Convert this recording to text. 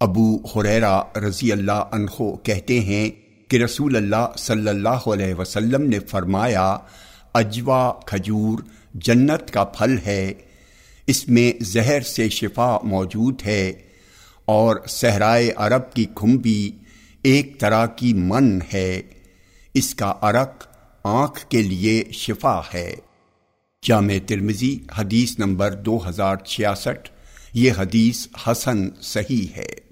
ابو حریرا رضی اللہ عنہ کہتے ہیں کہ رسول اللہ صلی اللہ علیہ وسلم نے فرمایا، اجوا کھجور جنت کا پھل ہے، اس میں زہر سے شفا موجود ہے اور صحرائے عرب کی کھمبی ایک طرح کی من ہے، اس کا عرق آنکھ کے لیے شفا ہے۔ جامع ترمزی حدیث نمبر دو ہزار چھیاسٹھ، یہ حدیث حسن صحیح ہے۔